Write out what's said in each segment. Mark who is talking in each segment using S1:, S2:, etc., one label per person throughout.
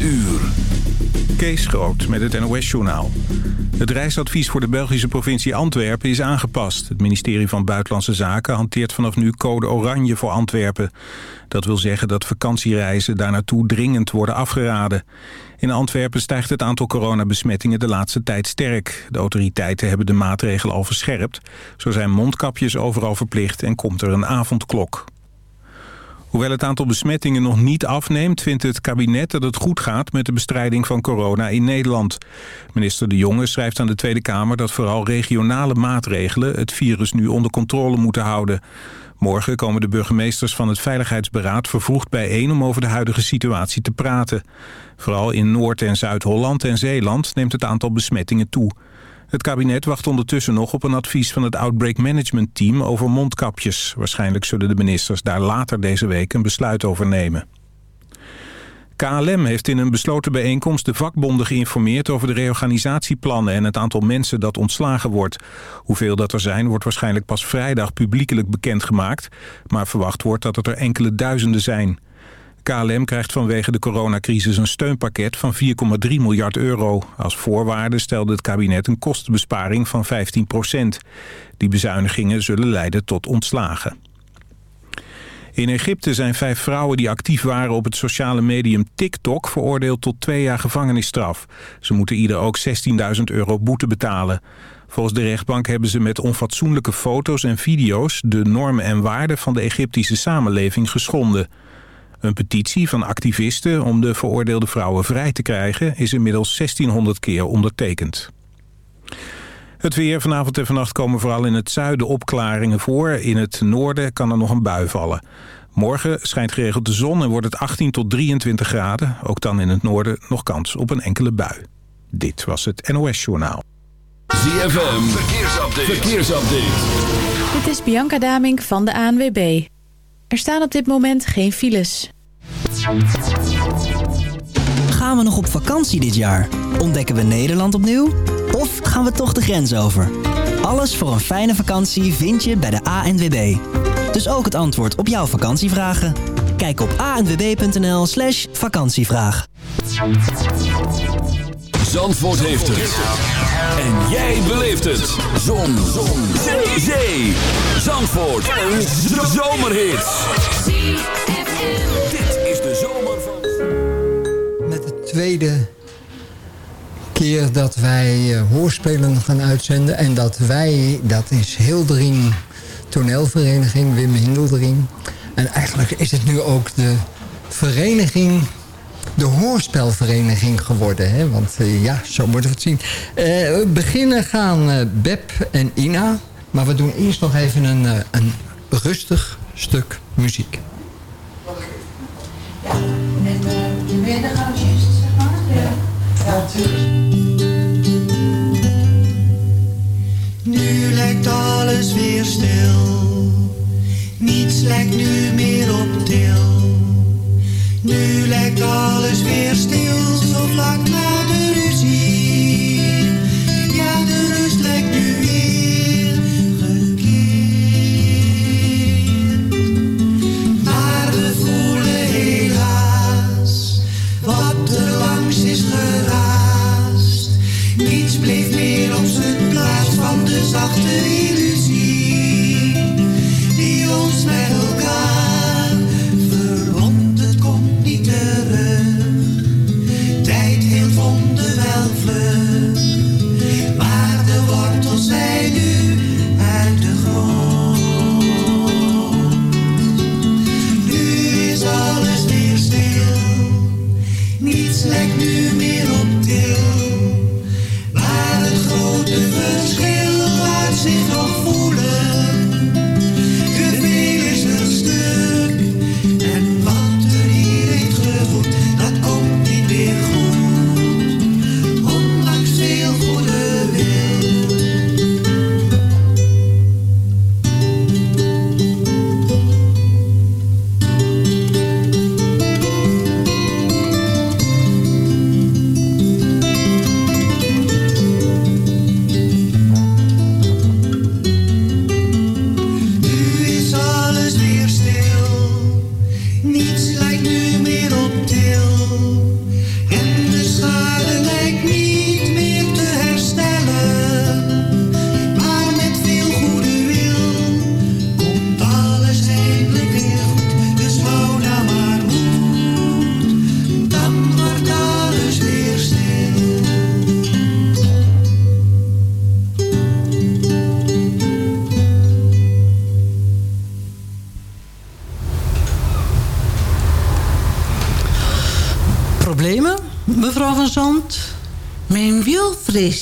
S1: uur.
S2: Kees Groot met het NOS-journaal. Het reisadvies voor de Belgische provincie Antwerpen is aangepast. Het ministerie van Buitenlandse Zaken hanteert vanaf nu code oranje voor Antwerpen. Dat wil zeggen dat vakantiereizen daar naartoe dringend worden afgeraden. In Antwerpen stijgt het aantal coronabesmettingen de laatste tijd sterk. De autoriteiten hebben de maatregelen al verscherpt. Zo zijn mondkapjes overal verplicht en komt er een avondklok. Hoewel het aantal besmettingen nog niet afneemt... vindt het kabinet dat het goed gaat met de bestrijding van corona in Nederland. Minister De Jonge schrijft aan de Tweede Kamer... dat vooral regionale maatregelen het virus nu onder controle moeten houden. Morgen komen de burgemeesters van het Veiligheidsberaad vervroegd bijeen... om over de huidige situatie te praten. Vooral in Noord- en Zuid-Holland en Zeeland neemt het aantal besmettingen toe... Het kabinet wacht ondertussen nog op een advies van het Outbreak Management Team over mondkapjes. Waarschijnlijk zullen de ministers daar later deze week een besluit over nemen. KLM heeft in een besloten bijeenkomst de vakbonden geïnformeerd over de reorganisatieplannen en het aantal mensen dat ontslagen wordt. Hoeveel dat er zijn wordt waarschijnlijk pas vrijdag publiekelijk bekendgemaakt, maar verwacht wordt dat het er enkele duizenden zijn. KLM krijgt vanwege de coronacrisis een steunpakket van 4,3 miljard euro. Als voorwaarde stelde het kabinet een kostenbesparing van 15 procent. Die bezuinigingen zullen leiden tot ontslagen. In Egypte zijn vijf vrouwen die actief waren op het sociale medium TikTok... veroordeeld tot twee jaar gevangenisstraf. Ze moeten ieder ook 16.000 euro boete betalen. Volgens de rechtbank hebben ze met onfatsoenlijke foto's en video's... de normen en waarden van de Egyptische samenleving geschonden... Een petitie van activisten om de veroordeelde vrouwen vrij te krijgen... is inmiddels 1600 keer ondertekend. Het weer vanavond en vannacht komen vooral in het zuiden opklaringen voor. In het noorden kan er nog een bui vallen. Morgen schijnt geregeld de zon en wordt het 18 tot 23 graden. Ook dan in het noorden nog kans op een enkele bui. Dit was het NOS Journaal.
S1: ZFM, verkeersupdate. verkeersupdate.
S3: Dit is Bianca Damink van de ANWB. Er staan op dit moment geen files.
S4: Gaan we nog op vakantie dit jaar? Ontdekken we Nederland opnieuw? Of gaan we toch de grens over? Alles voor een fijne vakantie vind je bij de ANWB. Dus ook het antwoord op jouw vakantievragen? Kijk op anwb.nl slash vakantievraag.
S1: Zandvoort heeft het. En jij beleeft het. Zon. Zon. Zee. Zandvoort. Een zomerhit. Dit is de zomer van...
S5: Met de tweede keer dat wij uh, hoorspelen gaan uitzenden. En dat wij, dat is Hildering toneelvereniging, Wim Hindeldering. En eigenlijk is het nu ook de vereniging de hoorspelvereniging geworden. Hè? Want uh, ja, zo moeten we het zien. Uh, beginnen gaan uh, Beb en Ina. Maar we doen eerst nog even een, een rustig stuk muziek.
S6: Ja, en de middengangsjes, zeg maar. Ja, ja natuurlijk.
S7: Nu lijkt alles weer stil. Niets lijkt nu meer op til. Nu lijkt alles weer stil, zo vlak na de ruzie. Ja, de rust lijkt nu weer gekeerd. Maar we voelen helaas wat er langs is geraast. Niets bleef meer op zijn plaats van de zachte illusie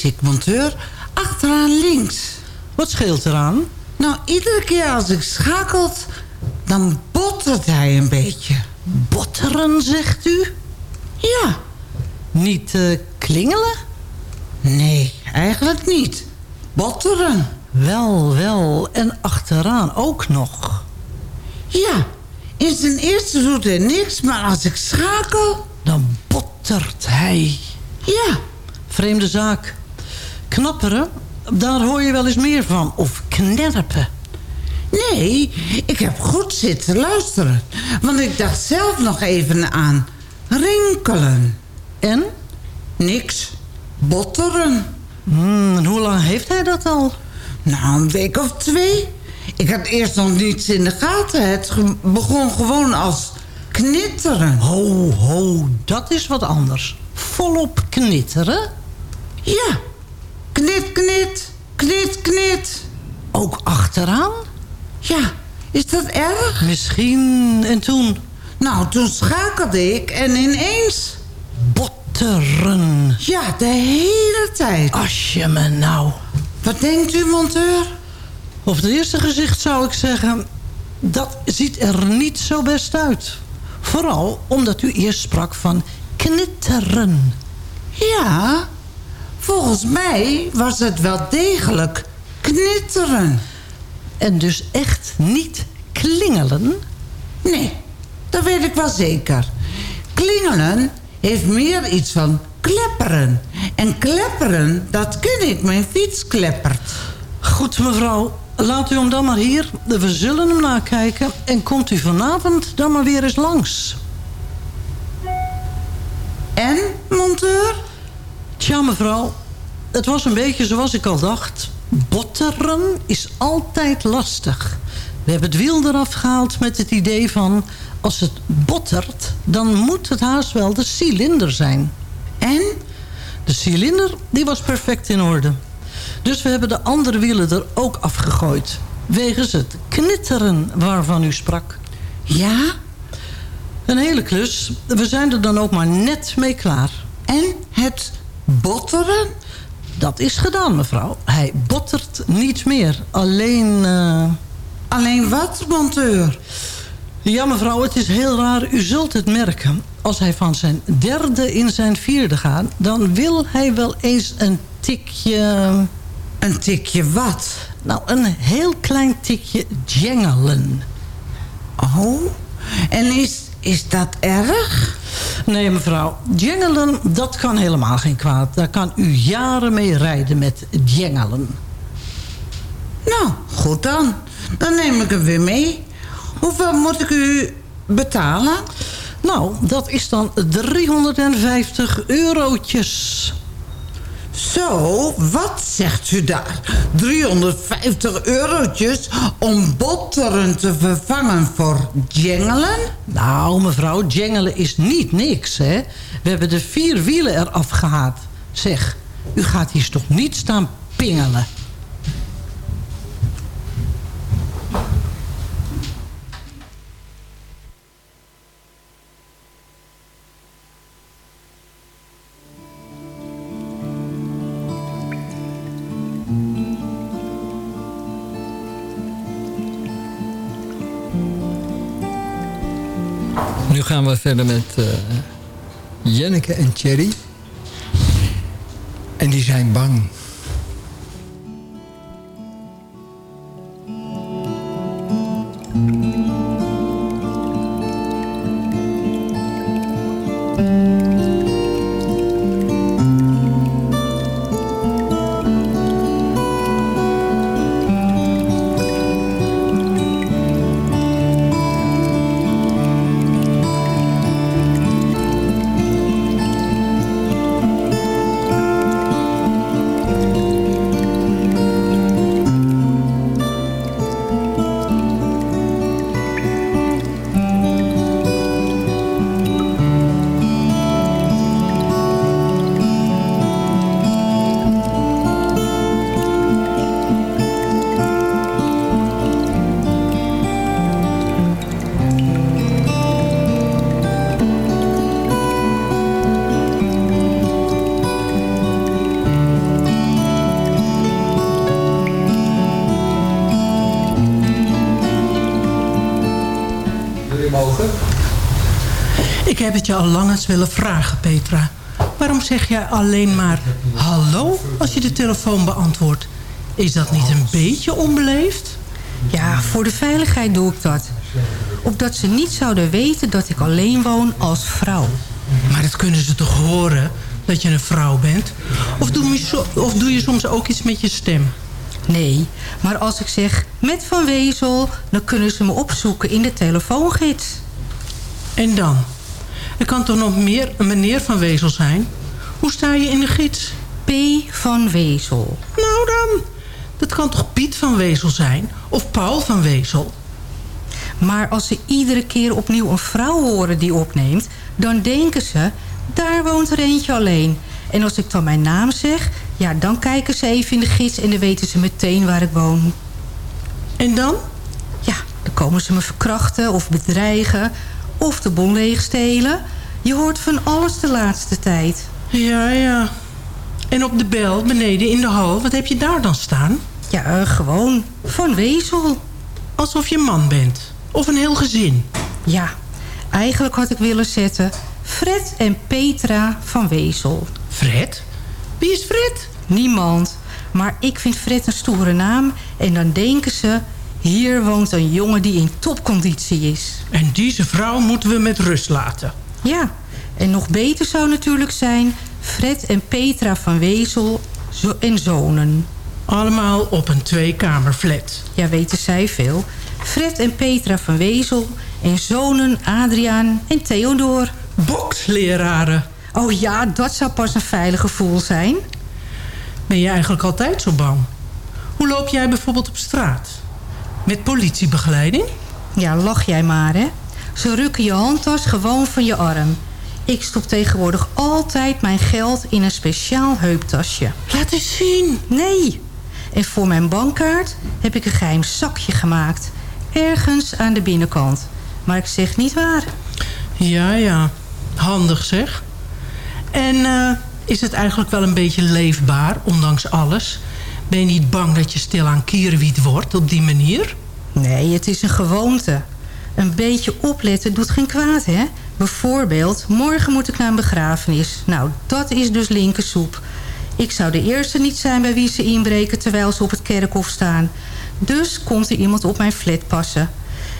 S8: ik, monteur. Achteraan links.
S9: Wat scheelt eraan?
S8: Nou, iedere keer als ik schakelt, dan bottert hij een beetje.
S9: Botteren, zegt u?
S8: Ja.
S9: Niet uh, klingelen?
S8: Nee, eigenlijk niet. Botteren.
S9: Wel, wel. En achteraan ook nog.
S8: Ja, in zijn eerste doet hij niks, maar als ik schakel...
S9: Dan bottert hij.
S8: Ja.
S9: Vreemde zaak. Knapperen, daar hoor je wel eens meer van. Of knerpen.
S8: Nee, ik heb goed zitten luisteren. Want ik dacht zelf nog even aan rinkelen.
S9: En?
S8: Niks. Botteren.
S9: Hmm, en hoe lang heeft hij dat al?
S8: Nou, een week of twee. Ik had eerst nog niets in de gaten. Het begon gewoon als knitteren.
S9: Ho, ho, dat is wat anders. Volop knitteren?
S8: Ja. Knit, knit, knit, knit.
S9: Ook achteraan?
S8: Ja, is dat erg?
S9: Misschien. En toen?
S8: Nou, toen schakelde ik en ineens...
S9: Botteren.
S8: Ja, de hele tijd.
S9: Als je me nou...
S8: Wat denkt u, monteur?
S9: Op het eerste gezicht zou ik zeggen... dat ziet er niet zo best uit. Vooral omdat u eerst sprak van knitteren.
S8: Ja, volgens mij was het wel degelijk knitteren.
S9: En dus echt niet klingelen?
S8: Nee, dat weet ik wel zeker. Klingelen heeft meer iets van klepperen. En klepperen, dat ken ik, mijn fiets kleppert.
S9: Goed, mevrouw. Laat u hem dan maar hier. We zullen hem nakijken. En komt u vanavond dan maar weer eens langs.
S8: En, monteur?
S9: Tja, mevrouw. Het was een beetje zoals ik al dacht. Botteren is altijd lastig. We hebben het wiel eraf gehaald met het idee van... als het bottert, dan moet het haast wel de cilinder zijn.
S8: En?
S9: De cilinder die was perfect in orde. Dus we hebben de andere wielen er ook afgegooid. Wegens het knitteren waarvan u sprak.
S8: Ja?
S9: Een hele klus. We zijn er dan ook maar net mee klaar.
S8: En het botteren?
S9: Dat is gedaan, mevrouw. Hij bottert niet meer. Alleen... Uh...
S8: Alleen wat, monteur?
S9: Ja, mevrouw, het is heel raar. U zult het merken. Als hij van zijn derde in zijn vierde gaat... dan wil hij wel eens een tikje...
S8: Een tikje wat?
S9: Nou, een heel klein tikje jengelen.
S8: Oh, en is, is dat erg?
S9: Nee, mevrouw. Jengelen, dat kan helemaal geen kwaad. Daar kan u jaren mee rijden met jengelen.
S8: Nou, goed dan. Dan neem ik hem weer mee. Hoeveel moet ik u betalen?
S9: Nou, dat is dan 350 eurotjes.
S8: Zo, wat zegt u daar? 350 eurotjes om botteren te vervangen voor jengelen?
S9: Nou, mevrouw, jengelen is niet niks, hè? We hebben de vier wielen eraf gehaald. Zeg, u gaat hier toch niet staan pingelen?
S5: Nu gaan we verder met uh, Jenneke en Thierry. En die zijn bang.
S10: Het je al lang eens willen vragen, Petra. Waarom zeg jij alleen maar hallo als je de telefoon beantwoordt? Is dat niet een beetje onbeleefd?
S11: Ja, voor de veiligheid doe ik dat. Opdat ze niet zouden weten dat ik alleen woon als vrouw.
S10: Maar dat kunnen ze toch horen, dat je een vrouw bent? Of doe je, so of doe je soms ook iets met je stem?
S11: Nee, maar als ik zeg met Van Wezel... dan kunnen ze me opzoeken in de telefoongids.
S10: En dan? Er kan toch nog meer een meneer Van Wezel zijn? Hoe sta je in de gids?
S11: P. van Wezel.
S10: Nou dan, dat kan toch Piet van Wezel zijn? Of Paul van Wezel?
S11: Maar als ze iedere keer opnieuw een vrouw horen die opneemt... dan denken ze, daar woont er eentje alleen. En als ik dan mijn naam zeg, ja, dan kijken ze even in de gids... en dan weten ze meteen waar ik woon.
S10: En dan?
S11: Ja, dan komen ze me verkrachten of bedreigen... of de bon leegstelen. Je hoort van alles de laatste tijd.
S10: Ja, ja. En op de bel beneden in de hal, wat heb je daar dan staan?
S11: Ja, uh, gewoon van Wezel.
S10: Alsof je man bent. Of een heel gezin.
S11: Ja, eigenlijk had ik willen zetten... Fred en Petra van Wezel.
S10: Fred? Wie is Fred?
S11: Niemand. Maar ik vind Fred een stoere naam. En dan denken ze... Hier woont een jongen die in topconditie is.
S10: En deze vrouw moeten we met rust laten.
S11: Ja, en nog beter zou natuurlijk zijn... Fred en Petra van Wezel en zonen.
S10: Allemaal op een tweekamerflat.
S11: Ja, weten zij veel. Fred en Petra van Wezel en zonen Adriaan en Theodor.
S10: Boksleraren.
S11: Oh ja, dat zou pas een veilig gevoel zijn.
S10: Ben je eigenlijk altijd zo bang? Hoe loop jij bijvoorbeeld op straat? Met politiebegeleiding?
S11: Ja, lach jij maar, hè. Ze rukken je handtas gewoon van je arm. Ik stop tegenwoordig altijd mijn geld in een speciaal heuptasje.
S10: Laat eens zien.
S11: Nee. En voor mijn bankkaart heb ik een geheim zakje gemaakt. Ergens aan de binnenkant. Maar ik zeg niet waar.
S10: Ja, ja. Handig zeg. En uh, is het eigenlijk wel een beetje leefbaar, ondanks alles? Ben je niet bang dat je stilaan kierenwiet wordt op die manier?
S11: Nee, het is een gewoonte. Een beetje opletten doet geen kwaad, hè? Bijvoorbeeld, morgen moet ik naar een begrafenis. Nou, dat is dus linkersoep. Ik zou de eerste niet zijn bij wie ze inbreken terwijl ze op het kerkhof staan. Dus komt er iemand op mijn flat passen.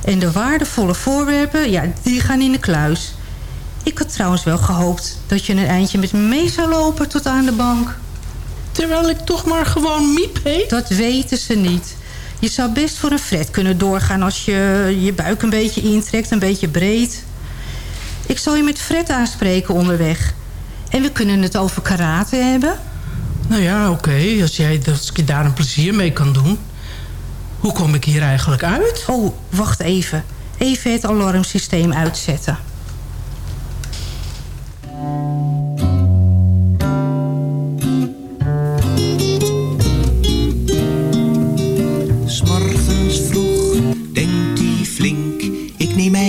S11: En de waardevolle voorwerpen, ja, die gaan in de kluis. Ik had trouwens wel gehoopt dat je een eindje met me mee zou lopen tot aan de bank.
S10: Terwijl ik toch maar gewoon miep heet?
S11: Dat weten ze niet. Je zou best voor een fret kunnen doorgaan als je je buik een beetje intrekt, een beetje breed. Ik zal je met Fred aanspreken onderweg. En we kunnen het over karate hebben.
S10: Nou ja, oké. Als, jij, als je daar een plezier mee kan doen. Hoe kom ik hier eigenlijk uit?
S11: Oh, wacht even. Even het alarmsysteem uitzetten.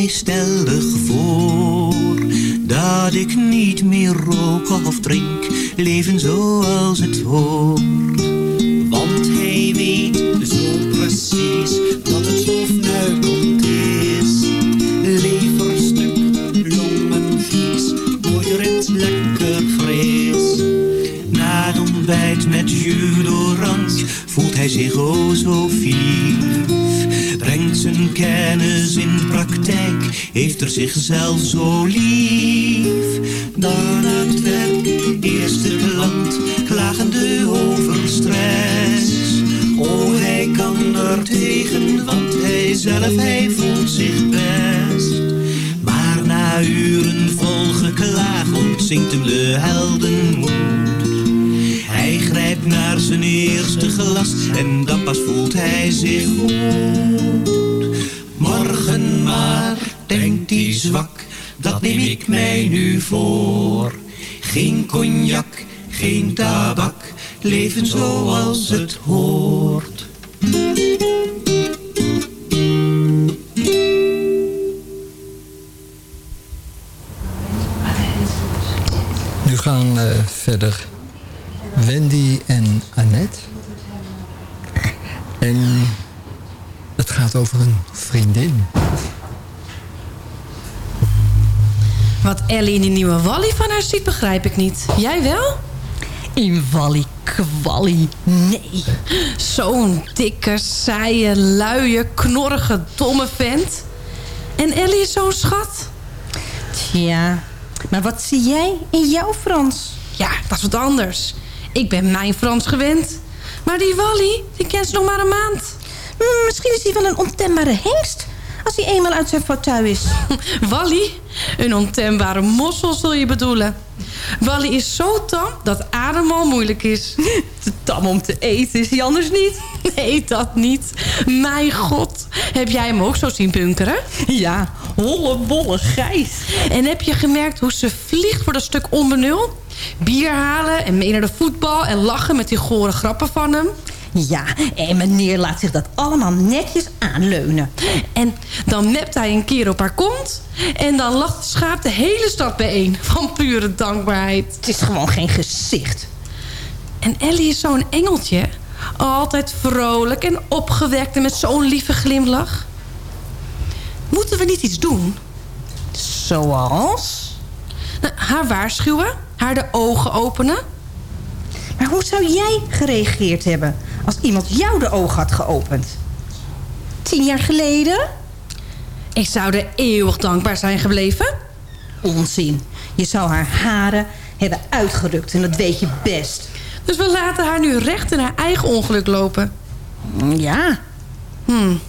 S7: Stellig voor dat ik niet meer rook of drink, leven zoals het hoort. Want hij weet zo precies dat het zo fnuikend is. Leverstuk, longenvlies, mooi rit, lekker fris. Na het ontbijt met jus voelt hij zich o zo vief. Zijn kennis in praktijk, heeft er zichzelf zo lief. Dan het werk, eerste klant, klagende over stress. Oh, hij kan er tegen, want hij zelf, hij voelt zich best. Maar na uren vol geklaag ontzinkt hem de heldenmoed. Hij grijpt naar zijn eerste glas en dan pas voelt hij zich goed. Morgen maar, denkt hij zwak, dat neem ik mij nu voor. Geen cognac, geen tabak, leven zoals het hoort.
S5: Nu gaan uh, verder Wendy en Annette. En het gaat over een vriendin.
S12: Wat Ellie in die nieuwe Wally van haar ziet, begrijp ik niet. Jij wel?
S6: In Wally Kwally, nee.
S12: Zo'n dikke, saaie, luie, knorrige, domme vent. En Ellie is zo'n schat.
S6: Tja, maar wat zie jij in jouw Frans?
S12: Ja, dat is wat anders. Ik ben mijn Frans gewend. Maar die Wally, die kent ze nog maar een maand.
S6: Hmm, misschien is hij wel een ontembare hengst... als hij eenmaal uit zijn fauteuil is.
S12: Wally? Een ontembare mossel zul je bedoelen. Wally is zo tam dat adem al moeilijk is.
S6: Te tam om te eten is hij anders niet.
S12: Nee, dat niet. Mijn god. Heb jij hem ook zo zien bunkeren?
S6: Ja, holle bolle gijs.
S12: En heb je gemerkt hoe ze vliegt voor dat stuk onbenul? Bier halen en mee naar de voetbal en lachen met die gore grappen van hem.
S6: Ja, en meneer laat zich dat allemaal netjes aanleunen.
S12: En dan nept hij een keer op haar kont. En dan lacht het schaap de hele stad bijeen. Van pure dankbaarheid.
S6: Het is gewoon geen gezicht.
S12: En Ellie is zo'n engeltje. Altijd vrolijk en opgewekt en met zo'n lieve glimlach. Moeten we niet iets doen?
S6: Zoals?
S12: Nou, haar waarschuwen, haar de ogen openen.
S6: Maar hoe zou jij gereageerd hebben als iemand jou de ogen had geopend? Tien jaar geleden?
S12: Ik zou er eeuwig dankbaar zijn gebleven.
S6: Onzin. Je zou haar haren hebben uitgerukt en dat weet je best.
S12: Dus we laten haar nu recht in haar eigen ongeluk lopen.
S6: Ja.
S12: Hmm.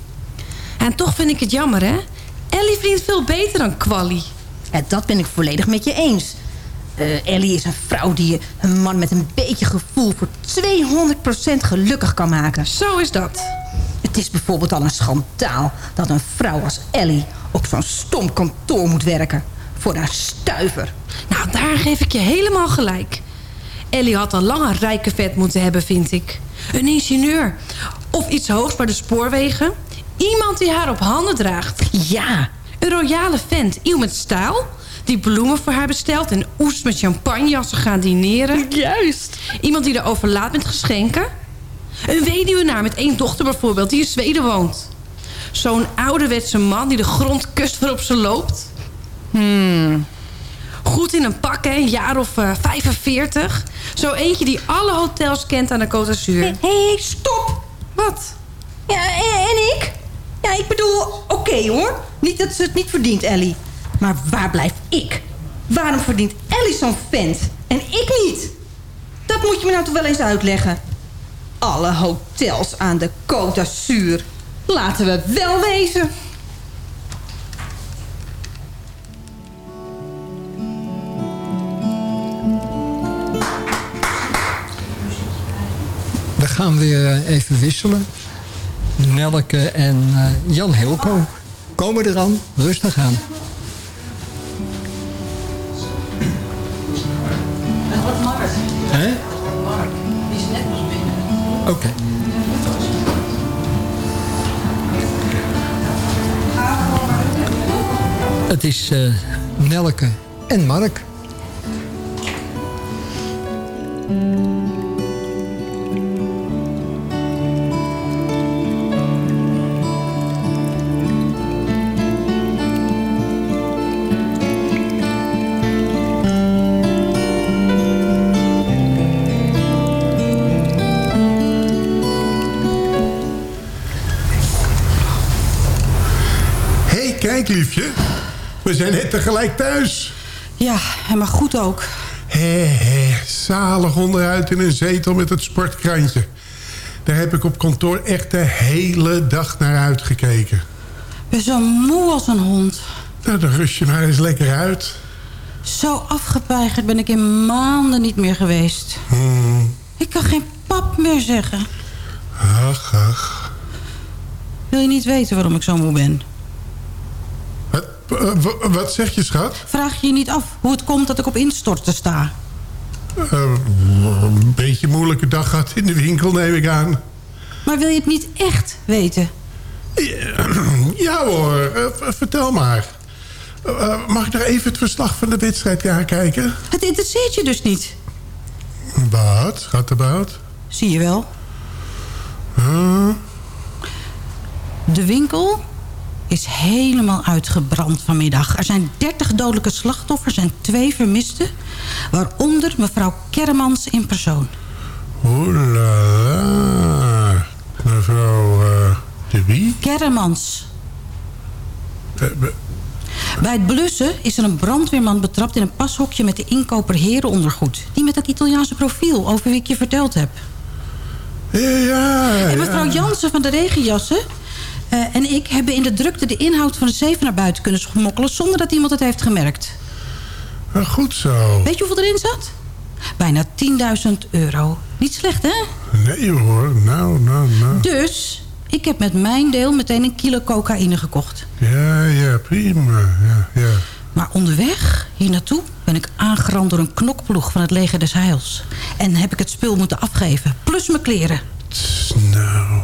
S12: En toch vind ik het jammer, hè? Ellie verdient veel beter dan Quali.
S6: Ja, dat ben ik volledig met je eens. Uh, Ellie is een vrouw die een man met een beetje gevoel... voor 200% gelukkig kan maken.
S12: Zo is dat.
S6: Het is bijvoorbeeld al een schandaal... dat een vrouw als Ellie op zo'n stom kantoor moet werken. Voor een stuiver.
S12: Nou, daar geef ik je helemaal gelijk. Ellie had al lang een rijke vet moeten hebben, vind ik. Een ingenieur. Of iets hoogs bij de spoorwegen. Iemand die haar op handen draagt.
S6: Ja.
S12: Een royale vent. Iemand met stijl. Die bloemen voor haar bestelt. En oest met champagne als ze gaan dineren.
S6: Juist.
S12: Iemand die er overlaat met geschenken. Een weduwenaar met één dochter bijvoorbeeld. Die in Zweden woont. Zo'n ouderwetse man die de grond kust waarop ze loopt. Hmm. Goed in een pak, hè, een jaar of uh, 45. Zo eentje die alle hotels kent aan de Côte d'Azur.
S6: Hé, hey, stop!
S12: Wat?
S6: Ja, en, en ik? Ja, ik bedoel, oké okay, hoor. Niet dat ze het niet verdient, Ellie. Maar waar blijf ik? Waarom verdient Ellie zo'n vent en ik niet? Dat moet je me nou toch wel eens uitleggen. Alle hotels aan de Côte d'Azur. Laten we wel wezen.
S5: We gaan weer even wisselen. Nelke en uh, Jan Hilko komen eraan. Rustig aan.
S8: Is
S5: Nelke en Mark.
S13: Tegelijk thuis.
S6: Ja, en maar goed ook.
S13: Hé, hé, zalig onderuit in een zetel met het sportkrantje. Daar heb ik op kantoor echt de hele dag naar uitgekeken.
S6: Ben zo moe als een hond.
S13: Nou, dan rust je maar eens lekker uit.
S6: Zo afgepeigerd ben ik in maanden niet meer geweest.
S13: Hmm.
S6: Ik kan geen pap meer zeggen.
S13: Ach, ach.
S6: Wil je niet weten waarom ik zo moe ben?
S13: Uh, wat zeg je, schat?
S6: Vraag je je niet af hoe het komt dat ik op instorten sta?
S13: Uh, een beetje een moeilijke dag gehad in de winkel, neem ik aan.
S6: Maar wil je het niet echt weten?
S13: Ja, ja hoor, uh, vertel maar. mag ik nog even het verslag van de wedstrijd kijken?
S6: Het interesseert je dus niet.
S13: Wat? Gaat about?
S6: Zie je wel. De winkel
S14: is helemaal uitgebrand vanmiddag. Er zijn 30 dodelijke slachtoffers en twee vermisten. Waaronder mevrouw Kermans in persoon.
S13: Oelala. Mevrouw uh, de wie?
S14: Kermans.
S13: Uh,
S14: Bij het blussen is er een brandweerman betrapt in een pashokje met de inkoper herenondergoed. Die met dat Italiaanse profiel over wie ik je verteld heb.
S13: Ja, ja.
S14: En mevrouw
S13: ja.
S14: Jansen van de regenjassen uh, en ik hebben in de drukte de inhoud van de zeven naar buiten kunnen smokkelen... zonder dat iemand het heeft gemerkt.
S13: Uh, goed zo.
S14: Weet je hoeveel erin zat? Bijna 10.000 euro. Niet slecht, hè?
S13: Nee hoor, nou, nou, nou.
S14: Dus ik heb met mijn deel meteen een kilo cocaïne gekocht.
S13: Ja, ja, prima. Ja, ja.
S14: Maar onderweg hier naartoe ben ik aangerand door een knokploeg van het leger des Heils. En heb ik het spul moeten afgeven, plus mijn kleren.
S13: Nou...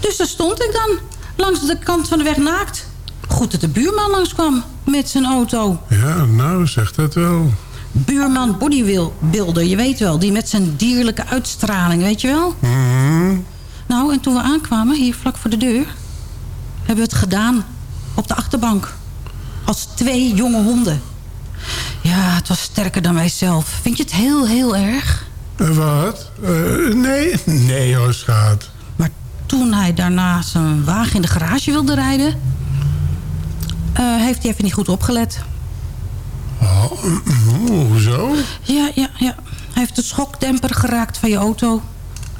S14: Dus daar stond ik dan, langs de kant van de weg naakt. Goed dat de buurman langskwam met zijn auto.
S13: Ja, nou, zegt dat wel.
S14: Buurman bodybuilder, je weet wel. Die met zijn dierlijke uitstraling, weet je wel?
S13: Mm -hmm.
S14: Nou, en toen we aankwamen, hier vlak voor de deur... hebben we het gedaan op de achterbank. Als twee jonge honden. Ja, het was sterker dan wij zelf. Vind je het heel, heel erg?
S13: Uh, wat? Uh, nee, nee hoor, schat.
S14: Toen hij daarna zijn wagen in de garage wilde rijden... Uh, heeft hij even niet goed opgelet.
S13: Oh, hoezo?
S14: Ja, ja, ja. Hij heeft de schokdemper geraakt van je auto.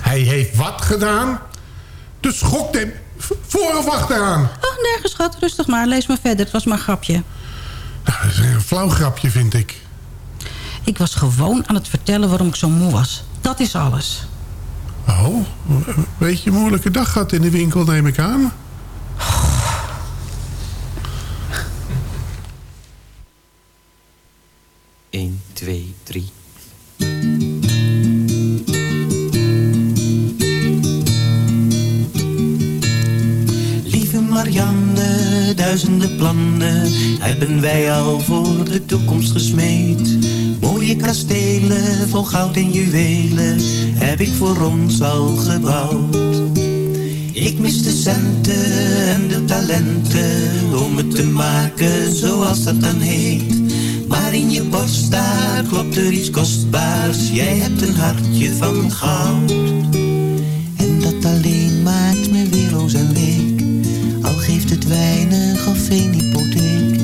S13: Hij heeft wat gedaan? De schokdemper? Voor of achteraan?
S14: Oh, nergens, schat. Rustig maar. Lees maar verder. Het was maar een grapje.
S13: Nou, dat is een flauw grapje, vind ik.
S14: Ik was gewoon aan het vertellen waarom ik zo moe was. Dat is alles.
S13: Oh, weet je, een moeilijke dag gehad in de winkel, neem ik aan.
S7: Eén, twee, drie. Marianne, duizenden plannen hebben wij al voor de toekomst gesmeed. Mooie kastelen vol goud en juwelen heb ik voor ons al gebouwd. Ik mis de centen en de talenten om het te maken zoals dat dan heet. Maar in je borst daar klopt er iets kostbaars, jij hebt een hartje van goud. En dat alleen maakt me weerloos en week al geeft het weinig of geen hypotheek.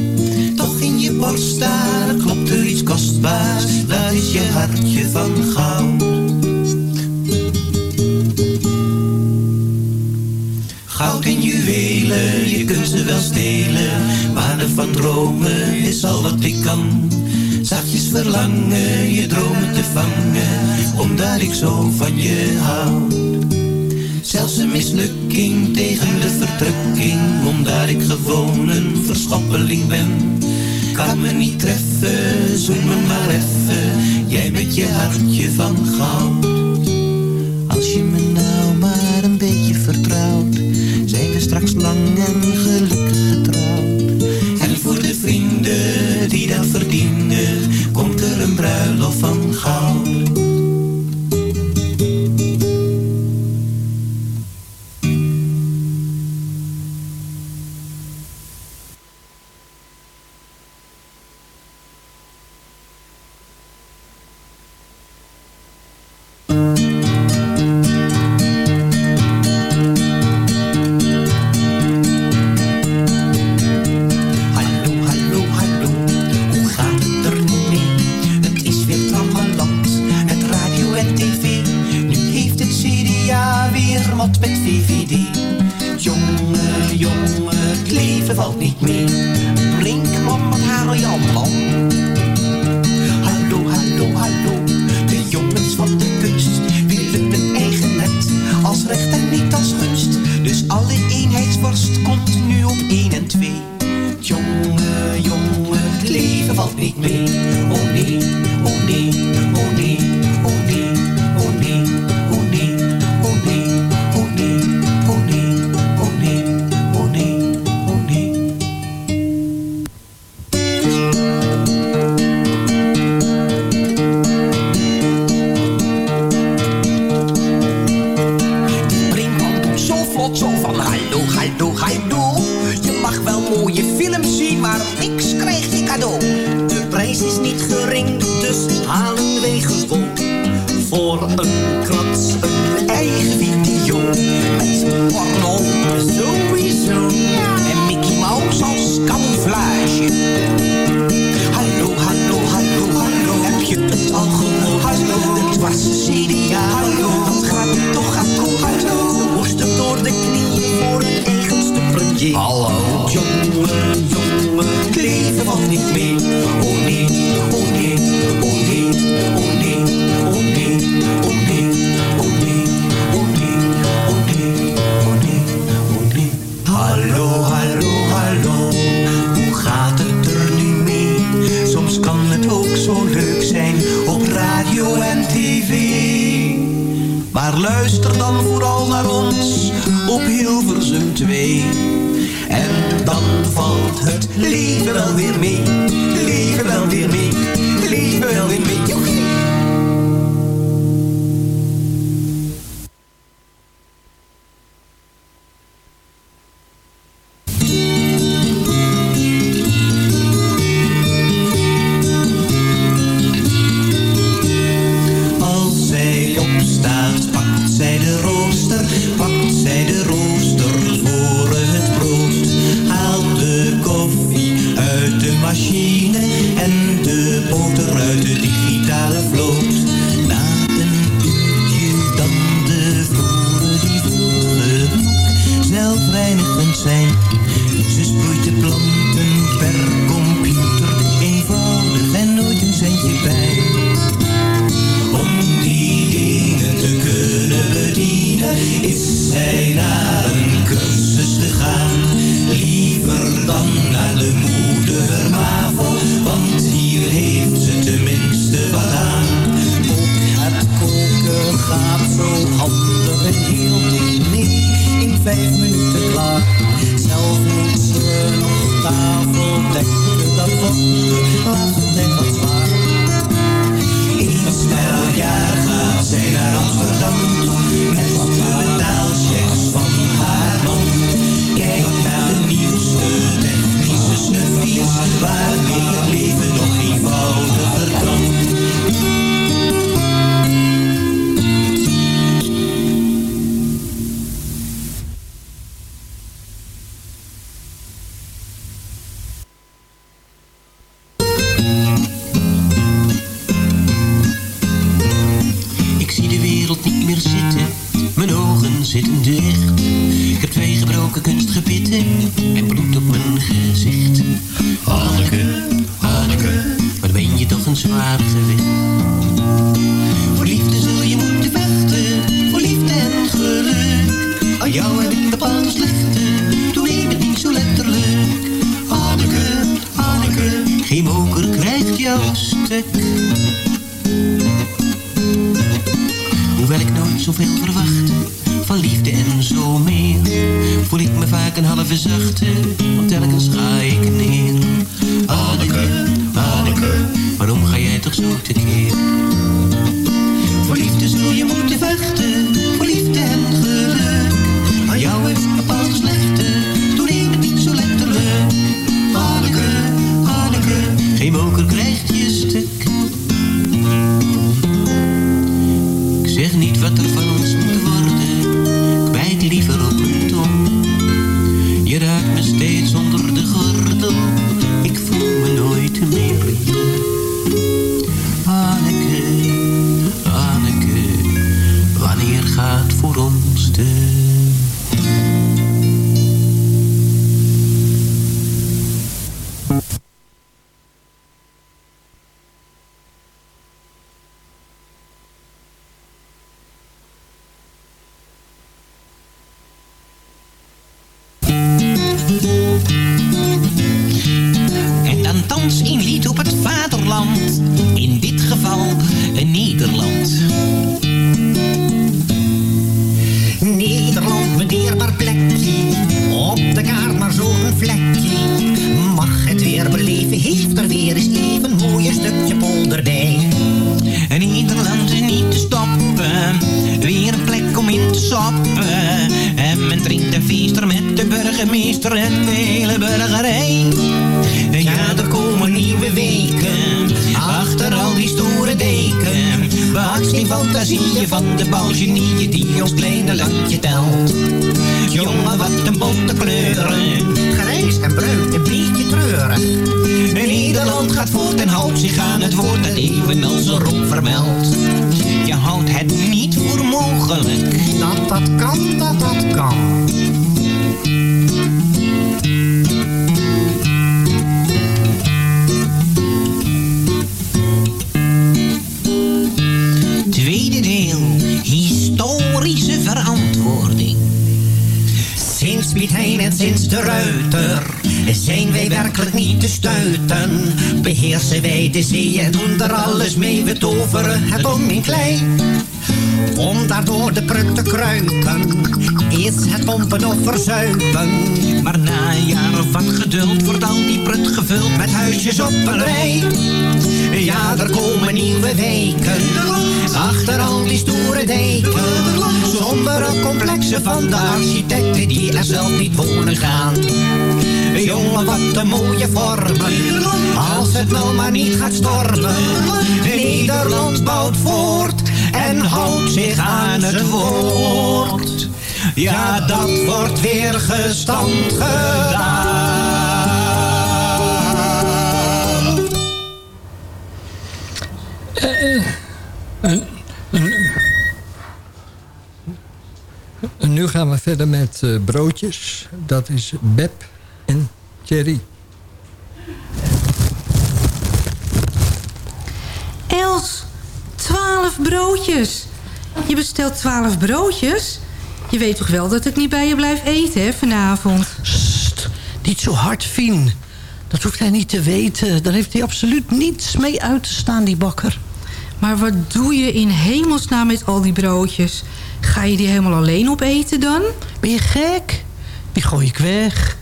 S7: Toch in je borst daar klopt er iets kostbaars, daar is je hartje van goud. Goud en juwelen, je kunt ze wel stelen, waarde van dromen is al wat ik kan. Zachtjes verlangen, je dromen te vangen, omdat ik zo van je hou. Zelfs een mislukking tegen de verdrukking Omdat ik gewoon een verschoppeling ben Kan me niet treffen, zoem me maar even. Jij met je hartje van goud
S15: niet wonen gaan. Jongen, wat een mooie vormen, als het nou maar niet gaat stormen. Nederland bouwt voort en houdt zich aan het woord. Ja, dat wordt weer gestand gedaan.
S5: En, en, nu gaan we verder met eh, broodjes. Dat is Beb en Thierry.
S11: Els, twaalf broodjes. Je bestelt twaalf broodjes? Je weet toch wel dat ik niet bij je blijf eten, hè, vanavond?
S9: Sst, niet zo hard, Fien. Dat hoeft hij niet te weten. Daar heeft hij absoluut niets mee uit te staan, die bakker.
S11: Maar wat doe je in hemelsnaam met al die broodjes? Ga je die helemaal alleen opeten dan?
S9: Ben je gek? Die gooi ik weg.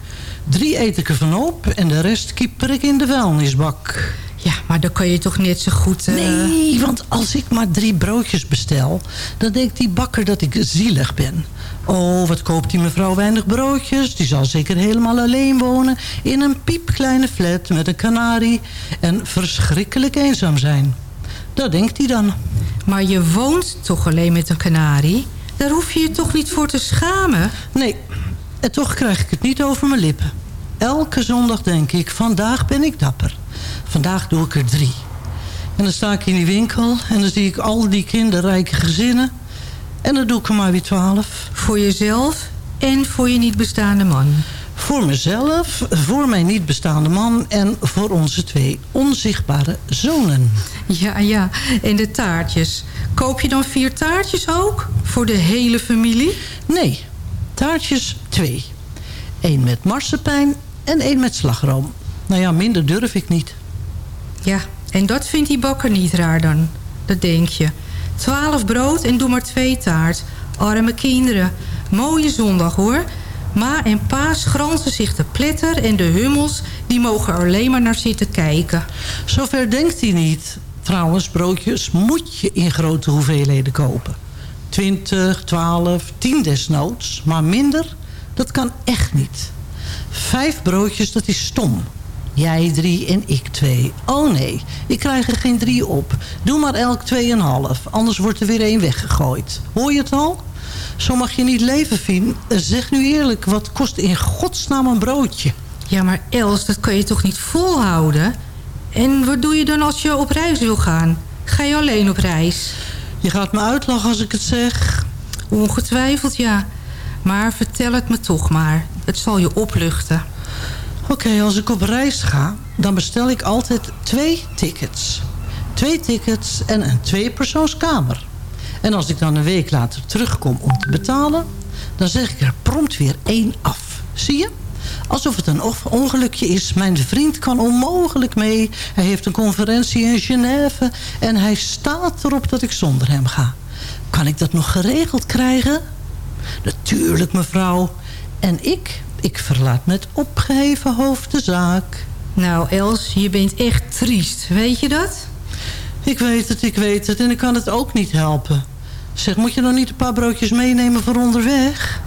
S9: Drie eet ik ervan op en de rest kieper ik in de vuilnisbak.
S11: Ja, maar dan kan je toch net zo goed... uh,
S9: Nee, want als ik maar drie broodjes bestel... dan denkt die bakker dat ik zielig ben. Oh, wat koopt die mevrouw weinig broodjes? Die zal zeker helemaal alleen wonen... in een piepkleine flat met een kanarie... en verschrikkelijk eenzaam zijn. Dat denkt hij dan.
S11: Maar je woont toch alleen met een kanarie? Daar hoef je je toch niet voor te schamen?
S9: Nee, en toch krijg ik het niet over mijn lippen. Elke zondag denk ik, vandaag ben ik dapper. Vandaag doe ik er drie. En dan sta ik in die winkel en dan zie ik al die kinderrijke gezinnen. En dan doe ik er maar weer twaalf.
S11: Voor jezelf en voor je niet bestaande man?
S9: Voor mezelf, voor mijn niet bestaande man en voor onze twee onzichtbare zonen.
S11: Ja, ja. En de taartjes. Koop je dan vier taartjes ook? Voor de hele familie?
S9: Nee, taartjes twee. Eén met marsepein en één met slagroom. Nou ja, minder durf ik niet.
S11: Ja, en dat vindt die bakker niet raar dan. Dat denk je. Twaalf brood en doe maar twee taart. Arme kinderen. Mooie zondag hoor. Ma en pa schransen zich de pletter en de hummels... die mogen er alleen maar naar zitten kijken.
S9: Zover denkt hij niet. Trouwens, broodjes moet je in grote hoeveelheden kopen. 20, 12, 10 desnoods. Maar minder, dat kan echt niet. Vijf broodjes, dat is stom. Jij drie en ik twee. Oh nee, ik krijg er geen drie op. Doe maar elk tweeënhalf, anders wordt er weer één weggegooid. Hoor je het al? Zo mag je niet leven, Fien. Zeg nu eerlijk, wat kost in godsnaam een broodje?
S11: Ja, maar Els, dat kan je toch niet volhouden? En wat doe je dan als je op reis wil gaan? Ga je alleen op reis?
S9: Je gaat me uitlachen als ik het zeg.
S11: Ongetwijfeld, ja. Maar vertel het me toch maar. Het zal je opluchten.
S9: Oké, als ik op reis ga, dan bestel ik altijd twee tickets. Twee tickets en een tweepersoonskamer. En als ik dan een week later terugkom om te betalen... dan zeg ik er prompt weer één af. Zie je? Alsof het een ongelukje is. Mijn vriend kan onmogelijk mee. Hij heeft een conferentie in Genève. En hij staat erop dat ik zonder hem ga. Kan ik dat nog geregeld krijgen? Natuurlijk, mevrouw. En ik, ik verlaat met opgeheven hoofd de zaak.
S11: Nou, Els, je bent echt triest. Weet je dat?
S9: Ik weet het, ik weet het. En ik kan het ook niet helpen. Zeg, moet je dan niet een paar broodjes meenemen voor onderweg?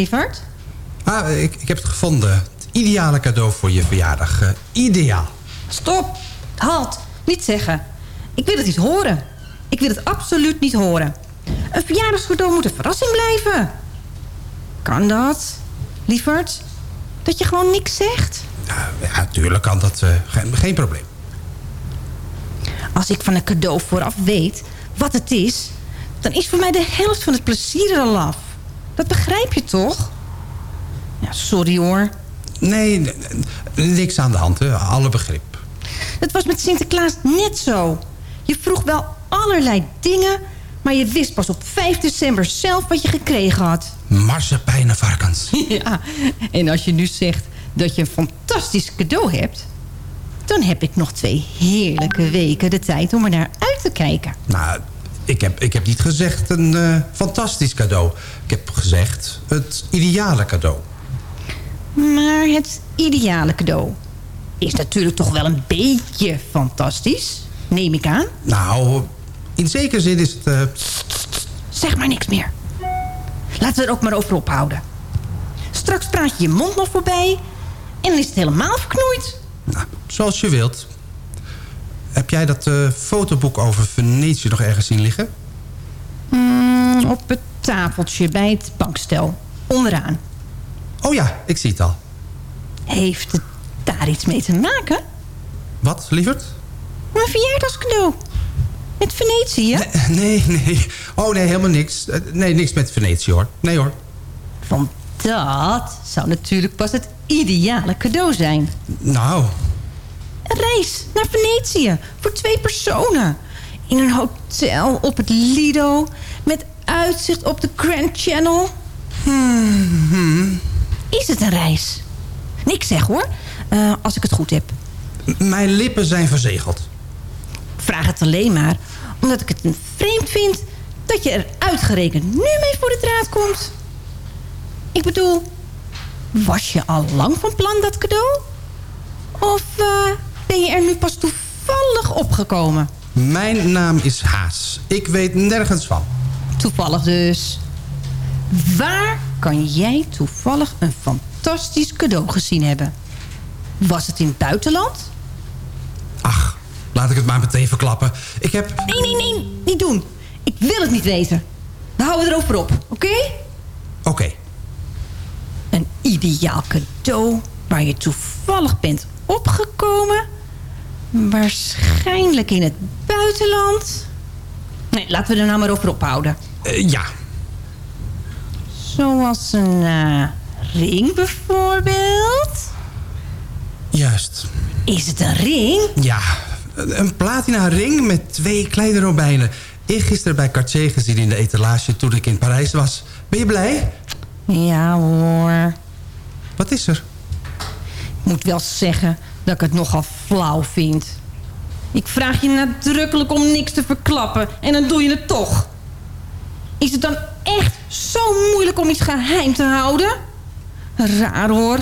S6: Lieverd?
S16: Ah, ik, ik heb het gevonden. Het ideale cadeau voor je verjaardag. Eh, ideaal.
S6: Stop! Halt! Niet zeggen. Ik wil het niet horen. Ik wil het absoluut niet horen. Een verjaardagscadeau moet een verrassing blijven. Kan dat, lieverd? Dat je gewoon niks zegt?
S16: Ja, tuurlijk kan dat. eh, geen, geen probleem.
S6: Als ik van een cadeau vooraf weet wat het is... dan is voor mij de helft van het plezier er al af. Dat begrijp je toch? Ja, sorry hoor.
S16: Nee, niks aan de hand. Hè. Alle begrip.
S6: Het was met Sinterklaas net zo. Je vroeg wel allerlei dingen... maar je wist pas op 5 december zelf wat je gekregen had.
S16: Marsepeine-varkens.
S6: Ja, en als je nu zegt dat je een fantastisch cadeau hebt... dan heb ik nog twee heerlijke weken de tijd om er naar uit te kijken.
S16: Nou, ik heb, ik heb niet gezegd een eh, fantastisch cadeau. Ik heb gezegd het ideale cadeau.
S6: Maar het ideale cadeau is natuurlijk toch wel een beetje fantastisch, neem ik aan.
S16: Nou, in zekere zin is het... eh,
S6: Zeg maar niks meer. Laten we er ook maar over ophouden. Straks praat je je mond nog voorbij en dan is het helemaal verknoeid.
S16: zoals je wilt. Heb jij dat eh, fotoboek over Venetië nog ergens zien liggen?
S6: Hmm, op het tafeltje bij het bankstel, onderaan.
S16: Oh ja, ik zie het al.
S6: Heeft het daar iets mee te maken?
S16: Wat, lieverd?
S6: Een verjaardagscadeau. Met Venetië?
S16: Nee, nee. Oh nee, helemaal niks. Eh, Nee, niks met Venetië hoor. Nee hoor.
S6: Want dat zou natuurlijk pas het ideale cadeau zijn.
S16: Nou,
S6: reis naar Venetië voor twee personen. In een hotel op het Lido. Met uitzicht op de Grand Channel. Hmm. Is het een reis? Niks zeg hoor. Eh, als ik het goed heb.
S16: m- mijn lippen zijn verzegeld.
S6: Vraag het alleen maar omdat ik het vreemd vind... dat je er uitgerekend nu mee voor de draad komt. Ik bedoel, was je al lang van plan dat cadeau? Of eh, ben je er nu pas toevallig opgekomen?
S16: Mijn naam is Haas. Ik weet nergens van.
S6: Toevallig dus. Waar kan jij toevallig een fantastisch cadeau gezien hebben? Was het in het buitenland?
S16: Laat ik het maar meteen verklappen. Ik heb...
S6: Nee, nee, nee, niet doen. Ik wil het niet weten. We houden erover op, oké?
S16: Oké.
S6: Een ideaal cadeau waar je toevallig bent opgekomen. Waarschijnlijk in het buitenland. Nee, laten we er nou maar over ophouden.
S16: Eh, ja.
S6: Zoals een eh, ring bijvoorbeeld.
S16: Juist.
S6: Is het een ring?
S16: Ja, een platina ring met twee kleine robijnen. Eergisteren bij Cartier gezien in de etalage toen ik in Parijs was. Ben je blij?
S6: Ja hoor.
S16: Wat is er?
S6: Ik moet wel zeggen dat ik het nogal flauw vind. Ik vraag je nadrukkelijk om niks te verklappen en dan doe je het toch. Is het dan echt zo moeilijk om iets geheim te houden? Raar hoor.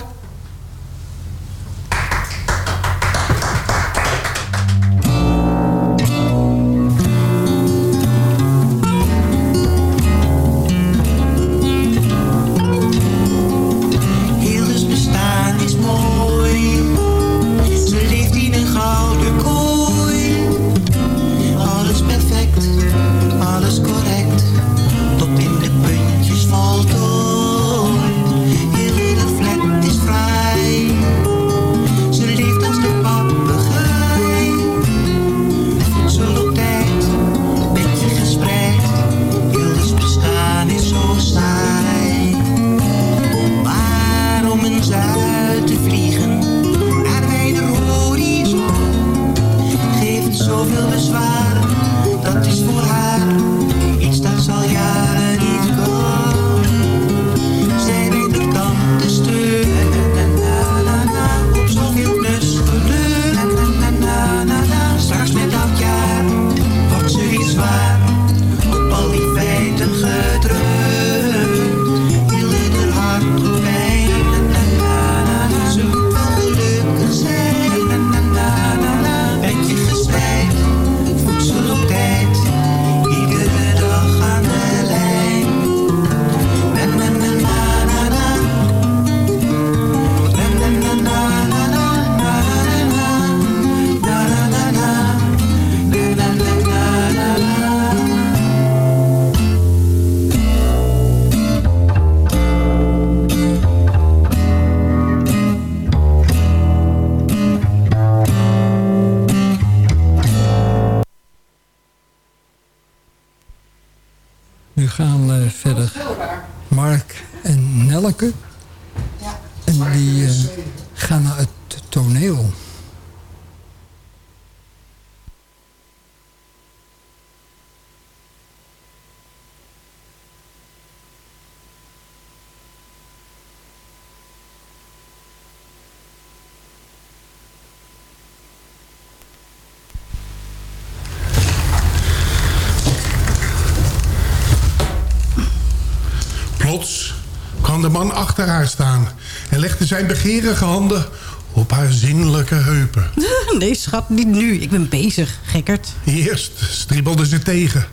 S17: Zijn
S13: begerige handen op haar zinnelijke heupen.
S14: Nee, schat, niet nu. Ik ben bezig, gekkerd.
S13: Eerst stribbelde ze tegen.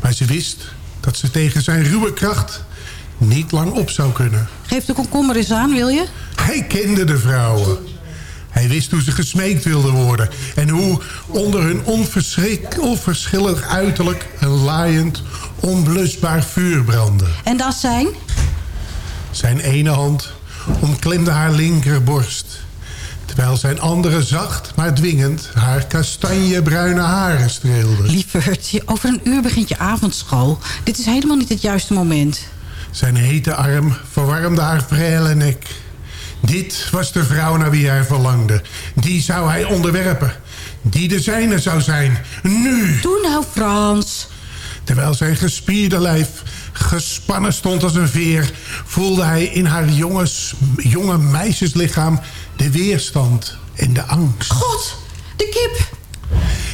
S13: Maar ze wist dat ze tegen zijn ruwe kracht niet lang op zou kunnen.
S14: Geef de komkommer eens aan, wil je?
S13: Hij kende de vrouwen. Hij wist hoe ze gesmeekt wilden worden. En hoe onder hun onverschillig uiterlijk... een laaiend, onblusbaar vuur brandde.
S14: En dat zijn?
S13: Zijn ene hand omklemde haar linkerborst. Terwijl zijn andere zacht, maar dwingend... haar kastanjebruine haren streelde.
S14: Lieverd, over een uur begint je avondschool. Dit is helemaal niet het juiste moment.
S13: Zijn hete arm verwarmde haar vrele nek. Dit was de vrouw naar wie hij verlangde. Die zou hij onderwerpen. Die de zijne zou zijn. Nu!
S14: Doe nou, Frans.
S13: Terwijl zijn gespierde lijf gespannen stond als een veer... voelde hij in haar jonges, jonge meisjeslichaam de weerstand en de angst.
S14: God, de kip!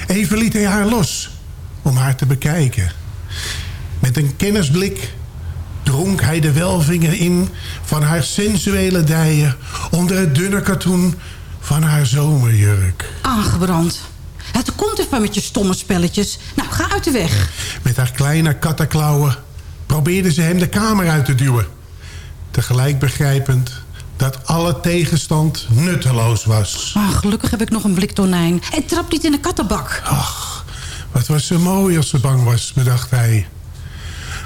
S13: Even liet hij haar los om haar te bekijken. Met een kennisblik dronk hij de welvinger in van haar sensuele dijen... onder het dunne katoen van haar zomerjurk.
S14: Aangebrand. Het komt even met je stomme spelletjes. Nou, ga uit de weg.
S13: Met haar kleine kattenklauwen probeerde ze hem de kamer uit te duwen. Tegelijk begrijpend dat alle tegenstand nutteloos was.
S14: Ah, gelukkig heb ik nog een blik tonijn. En trap niet in de kattenbak.
S13: Ach, wat was ze mooi als ze bang was, bedacht hij.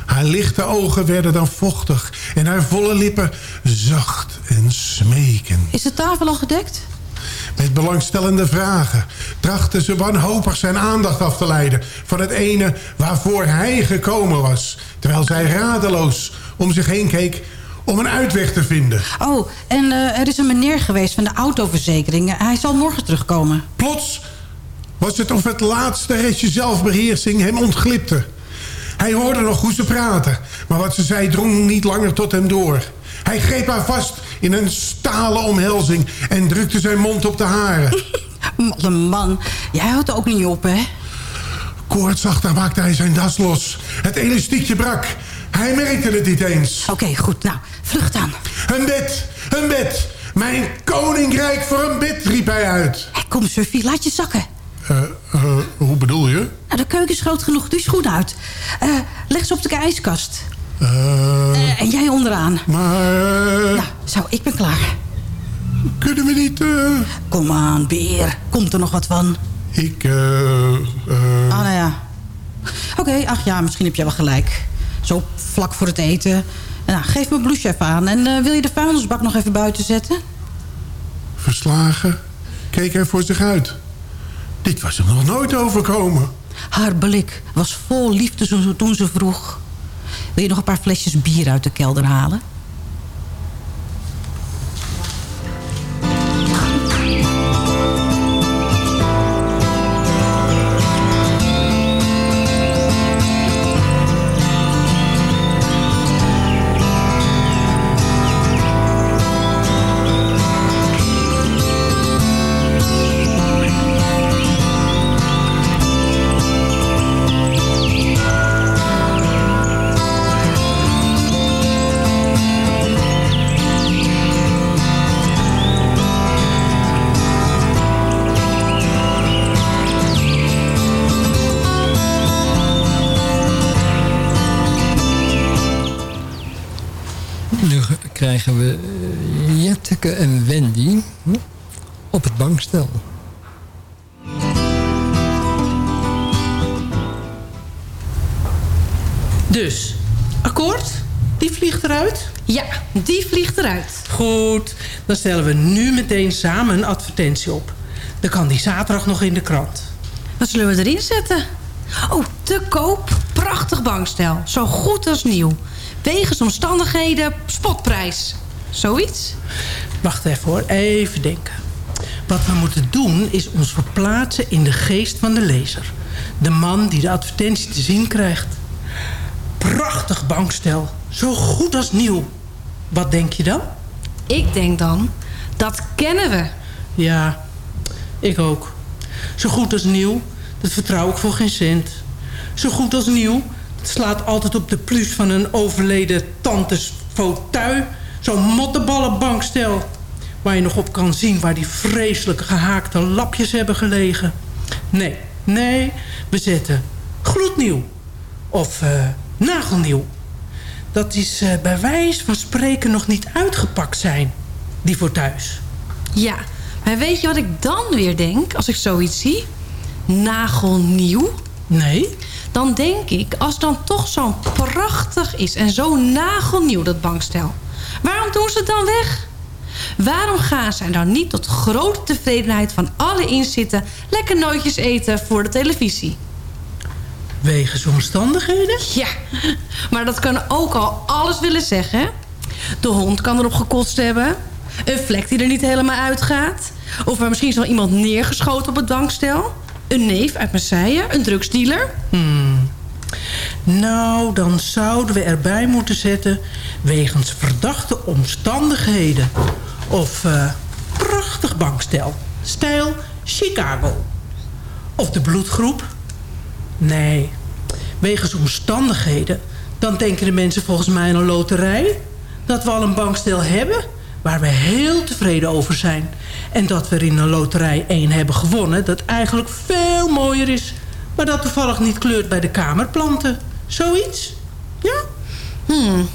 S13: Haar lichte ogen werden dan vochtig en haar volle lippen zacht en smekend.
S14: Is de tafel al gedekt?
S13: Met belangstellende vragen trachtte ze wanhopig zijn aandacht af te leiden... van het ene waarvoor hij gekomen was... terwijl zij radeloos om zich heen keek om een uitweg te vinden.
S14: Oh, en eh, er is een meneer geweest van de autoverzekering. Hij zal morgen terugkomen.
S13: Plots was het of het laatste restje zelfbeheersing hem ontglipte. Hij hoorde nog hoe ze praten, maar wat ze zei drong niet langer tot hem door. Hij greep haar vast in een stalen omhelzing en drukte zijn mond op de haren.
S14: Malle man, jij houdt ook niet op, hè?
S13: Koortsachtig maakte hij zijn das los. Het elastiekje brak. Hij merkte het niet eens.
S14: Oké, goed. Nou, vlucht aan.
S13: Een bed, een bed. Mijn koninkrijk voor een bed, riep hij uit.
S14: Hey, kom, Sophie, laat je zakken.
S13: Uh, uh, hoe bedoel je?
S14: Nou, de keuken is groot genoeg, je schoen uit. Uh, leg ze op de ijskast. En jij onderaan.
S13: Maar...
S14: Nou, zo, ik ben klaar.
S13: Kunnen we niet...
S14: Kom aan, beer. Komt er nog wat van?
S13: Ik, eh...
S14: Ah, nou ja. Oké, okay, ach ja, misschien heb jij wel gelijk. Zo vlak voor het eten. Nou, geef mijn blouse even aan. En uh, wil je de vuilnisbak nog even buiten zetten?
S13: Verslagen keek hij voor zich uit. Dit was hem nog nooit overkomen.
S14: Haar blik was vol liefde toen ze vroeg... Wil je nog een paar flesjes bier uit de kelder halen?
S5: Krijgen we Jetteke en Wendy op het bankstel.
S10: Dus, akkoord? Die vliegt eruit?
S12: Ja, die vliegt eruit.
S10: Goed, dan stellen we nu meteen samen een advertentie op. Dan kan die zaterdag nog in de krant.
S12: Wat zullen we erin zetten? Oh, te koop. Prachtig bankstel, zo goed als nieuw. Wegens omstandigheden spotprijs. Zoiets?
S10: Wacht even hoor, even denken. Wat we moeten doen is ons verplaatsen in de geest van de lezer. De man die de advertentie te zien krijgt. Prachtig bankstel, zo goed als nieuw. Wat denk je dan?
S12: Ik denk dan, dat kennen we.
S10: Ja, ik ook. Zo goed als nieuw, dat vertrouw ik voor geen cent. Zo goed als nieuw, slaat altijd op de plus van een overleden tantes fauteuil. Zo'n motteballen bankstel. Waar je nog op kan zien waar die vreselijke gehaakte lapjes hebben gelegen. Nee, nee, we zetten gloednieuw. Of eh, nagelnieuw. Dat is eh, bij wijze van spreken nog niet uitgepakt zijn. Die voor thuis.
S12: Ja, maar weet je wat ik dan weer denk als ik zoiets zie? Nagelnieuw.
S10: Nee?
S12: Dan denk ik, als dan toch zo'n prachtig is en zo nagelnieuw dat bankstel. Waarom doen ze het dan weg? Waarom gaan ze dan niet tot grote tevredenheid van alle inzitten... lekker nootjes eten voor de televisie?
S10: Wegens omstandigheden?
S12: Ja, maar dat kan ook al alles willen zeggen. De hond kan erop gekotst hebben. Een vlek die er niet helemaal uitgaat. Of er misschien is wel iemand neergeschoten op het bankstel. Een neef uit Marseille, een drugsdealer.
S10: Hmm. Nou, dan zouden we erbij moeten zetten... wegens verdachte omstandigheden. Of uh, prachtig bankstel. Stijl Chicago. Of de bloedgroep. Nee, wegens omstandigheden... dan denken de mensen volgens mij aan een loterij... dat we al een bankstel hebben waar we heel tevreden over zijn. En dat we er in een loterij één hebben gewonnen... dat eigenlijk veel mooier is... maar dat toevallig niet kleurt bij de kamerplanten. Zoiets? Ja?
S12: Hmm.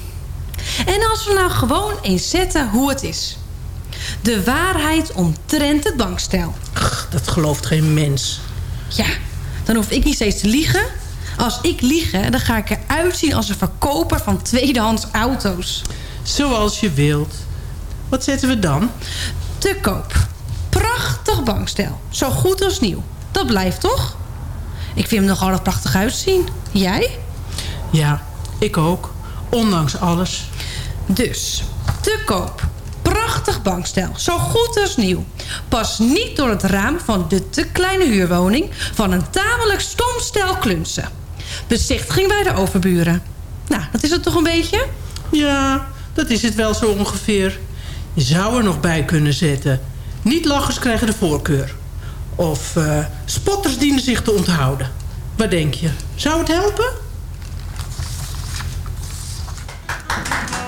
S12: En als we nou gewoon eens zetten hoe het is. De waarheid omtrent het bankstel.
S10: Ach, dat gelooft geen mens.
S12: Ja, dan hoef ik niet steeds te liegen. Als ik lieg, dan ga ik eruit zien als een verkoper van tweedehands auto's.
S10: Zoals je wilt. Wat zetten we dan?
S12: Te koop. Prachtig bankstel. Zo goed als nieuw. Dat blijft toch? Ik vind hem nog altijd prachtig uitzien. Jij?
S10: Ja, ik ook. Ondanks alles.
S12: Dus, te koop. Prachtig bankstel. Zo goed als nieuw. Pas niet door het raam van de te kleine huurwoning... van een tamelijk stom stel klunsen. Bezichtiging bij de overburen. Nou, dat is het toch een beetje?
S10: Ja, dat is het wel zo ongeveer. Je zou er nog bij kunnen zetten. Niet-lachers krijgen de voorkeur. Of uh, spotters dienen zich te onthouden. Wat denk je? Zou het helpen?
S5: We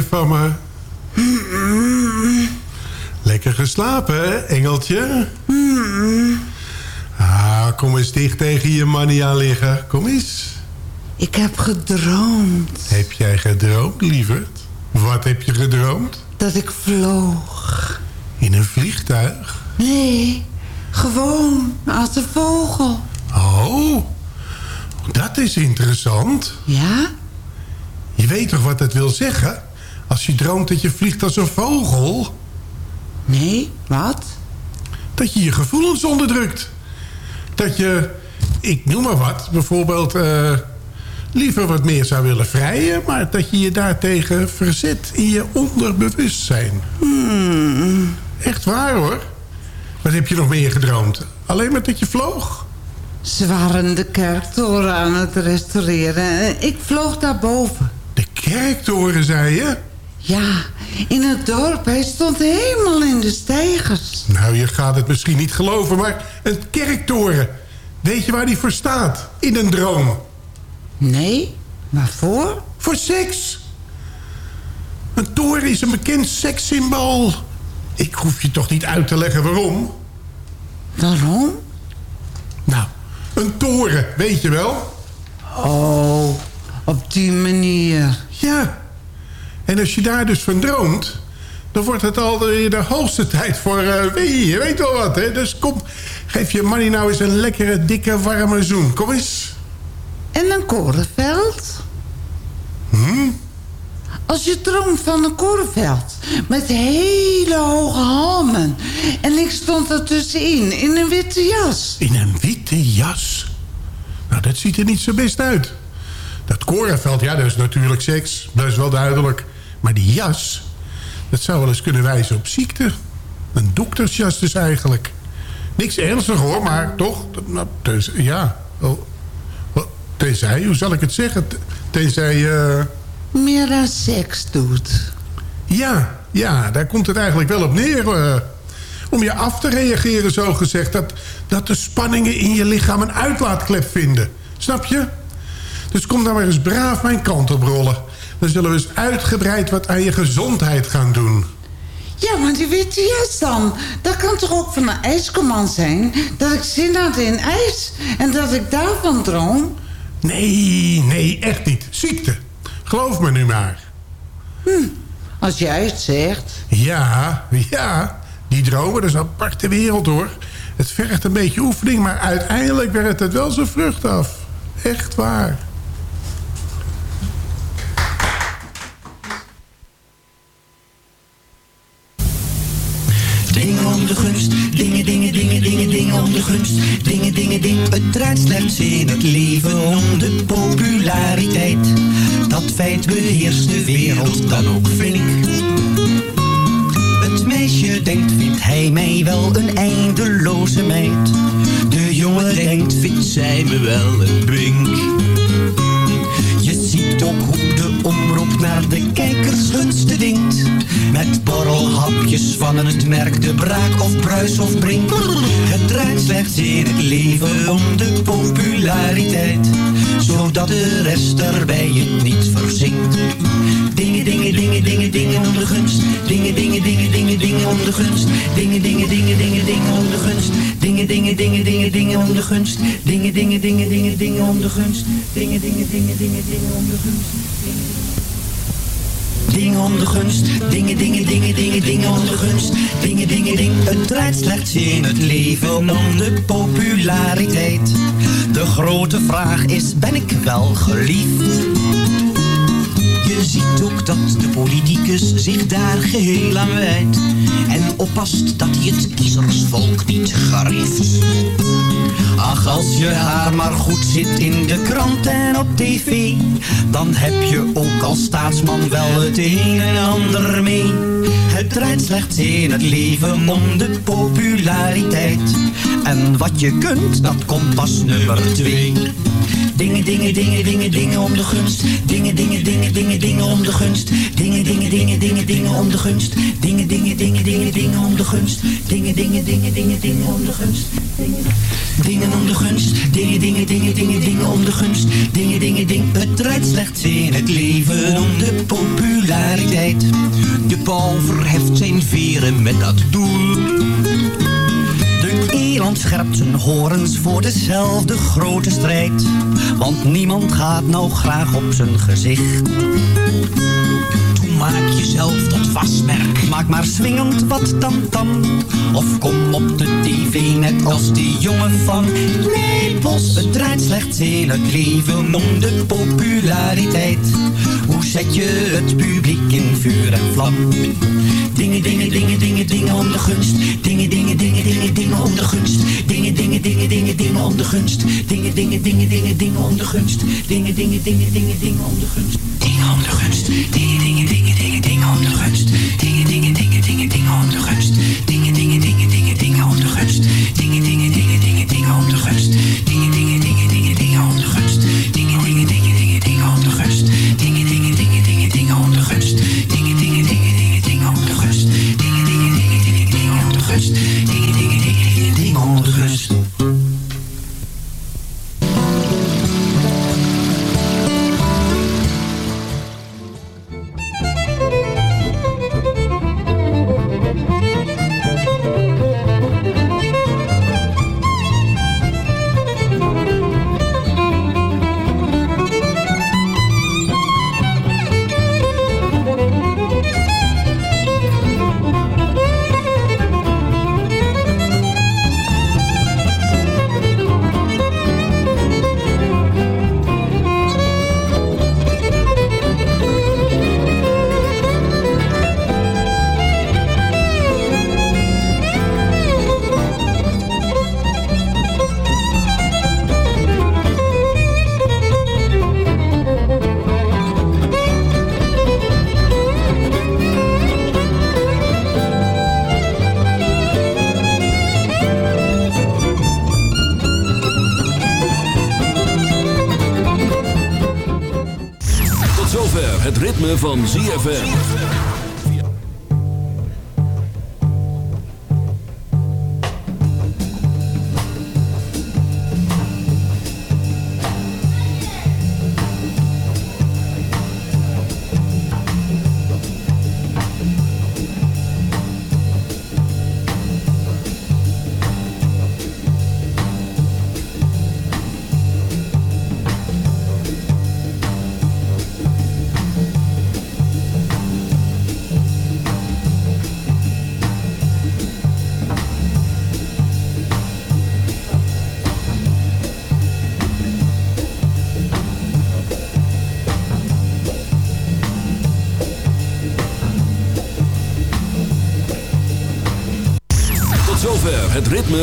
S13: Van me. Lekker geslapen, hè, engeltje? Ah, kom eens dicht tegen je manie aan liggen. Kom eens.
S8: Ik heb gedroomd.
S13: Heb jij gedroomd, lieverd? Wat heb je gedroomd?
S8: Dat ik vloog.
S13: In een vliegtuig?
S8: Nee, gewoon als een vogel.
S13: Oh, dat is interessant.
S8: Ja?
S13: Je weet toch wat dat wil zeggen? Als je droomt dat je vliegt als een vogel?
S8: Nee, wat?
S13: Dat je je gevoelens onderdrukt. Dat je, ik noem maar wat, bijvoorbeeld... eh, liever wat meer zou willen vrijen... maar dat je je daartegen verzet in je onderbewustzijn.
S8: Hmm.
S13: Echt waar, hoor. Wat heb je nog meer gedroomd? Alleen maar dat je vloog?
S8: Ze waren de kerktoren aan het restaureren. en Ik vloog daarboven.
S13: De kerktoren, zei je?
S8: Ja, in het dorp. Hij stond helemaal in de stijgers.
S13: Nou, je gaat het misschien niet geloven, maar een kerktoren. Weet je waar die voor staat? In een droom.
S8: Nee, waarvoor?
S13: Voor seks. Een toren is een bekend sekssymbool. Ik hoef je toch niet uit te leggen waarom?
S8: Waarom?
S13: Nou, een toren, weet je wel?
S8: Oh, op die manier.
S13: Ja. En als je daar dus van droomt... dan wordt het alweer de hoogste tijd voor... weet je weet wel wat, hè? Dus kom, geef je Manny nou eens een lekkere, dikke, warme zoen. Kom eens.
S8: En een korenveld?
S13: Hm?
S8: Als je droomt van een korenveld. Met hele hoge halmen. En ik stond er tussenin in een witte jas.
S13: In een witte jas? Nou, dat ziet er niet zo best uit. Dat korenveld, ja, dat is natuurlijk seks. Dat is wel duidelijk. Maar die jas, dat zou wel eens kunnen wijzen op ziekte. Een doktersjas dus eigenlijk. Niks ernstig hoor, maar toch? Nou, tenzij, ja. Oh, oh, tenzij, hoe zal ik het zeggen? Tenzij... eh,
S8: Meer aan seks doet.
S13: Ja, ja, daar komt het eigenlijk wel op neer. eh. om je af te reageren, zo gezegd. Dat, dat de spanningen in je lichaam een uitlaatklep vinden. Snap je? Dus kom dan maar eens braaf mijn kant op rollen. Dan zullen we eens uitgebreid wat aan je gezondheid gaan doen.
S8: Ja, maar die jas dan. Dat kan toch ook van een ijskoman zijn? Dat ik zin had in ijs. En dat ik daarvan droom?
S13: Nee, nee, echt niet. Ziekte. Geloof me nu maar.
S8: Hm, als jij het zegt.
S13: Ja, ja. Die dromen, dat is een aparte wereld hoor. Het vergt een beetje oefening, maar uiteindelijk werkt het wel zijn vrucht af. Echt waar.
S7: Dingen, dingen, dingen. Het draait slechts in het leven om de populariteit. Dat feit beheerst de wereld dan ook flink. Het meisje denkt, vindt hij mij wel een eindeloze meid. De jongen denkt, vindt zij me wel een bink. Je ziet ook hoe de omroep naar de kijkers gunsten dingt. Met borrelhapjes van het merk De Braak of Bruis of Brink. Het draait slechts in het leven om de populariteit. Zodat de rest erbij het niet verzinkt. Dingen, dingen, dingen, dingen, dingen om de gunst. Dingen, dingen, dingen, dingen, dingen om de gunst. Dingen, dingen, dingen, dingen, dingen om de gunst. Dingen, dingen, dingen, dingen, dingen om de gunst. Dingen, dingen, dingen, dingen, dingen om de gunst. Dingen, dingen, dingen, dingen, dingen om de gunst. Dingen om de gunst, dingen, dingen, dingen, dingen, dingen om de gunst. Dingen, dingen, ding. Het draait slechts in het leven om de populariteit. De grote vraag is, ben ik wel geliefd? Je ziet ook dat de politicus zich daar geheel aan wijdt. En oppast dat hij het kiezersvolk niet gerieft. Ach, als je haar maar goed zit in de krant en op tv... dan heb je ook als staatsman wel het een en ander mee. Het draait slechts in het leven om de populariteit. En wat je kunt, dat komt pas nummer twee. Dingen, dingen, dingen, dingen, dingen om de gunst. Dingen, dingen, dingen, dingen, dingen om de gunst. Dingen, dingen, dingen, dingen, dingen om de gunst. Dingen, dingen, dingen, dingen, dingen om de gunst. Dingen, dingen, dingen, dingen, dingen om de gunst. Dingen om de gunst. Dingen, dingen, dingen, dingen, dingen om de gunst. Dingen, dingen, ding. Het draait slechts in het leven om de populariteit. De pauw verheft zijn veren met dat doel. Eland scherpt zijn horens voor dezelfde grote strijd. Want niemand gaat nou graag op zijn gezicht. Maak jezelf tot wasmerk. Maak maar swingend wat tam-tam. Of kom op de tv net als die jongen van Napels. Het draait slechts in het leven om de populariteit. Hoe zet je het publiek in vuur en vlam? Dingen, dingen, dingen, dingen, dingen om de gunst. Dingen, dingen, dingen, dingen, dingen om de gunst. Dingen, dingen, dingen, dingen, dingen om de gunst. Dingen, dingen, dingen, dingen, dingen om de gunst. Dingen, dingen, dingen, dingen, dingen om de gunst. Dingen om de gunst. Dingen, dingen, dingen, dingen, dingen. Dingen, dingen, dingen, dingen, dingen om de gunst. Dingen, dingen, dingen, dingen, dingen om de gunst. Dingen, dingen, dingen, dingen, dingen om de gunst. Dingen, dingen, dingen, dingen, dingen om de gunst. Dingen, dingen, dingen, dingen, dingen
S1: van ZFM.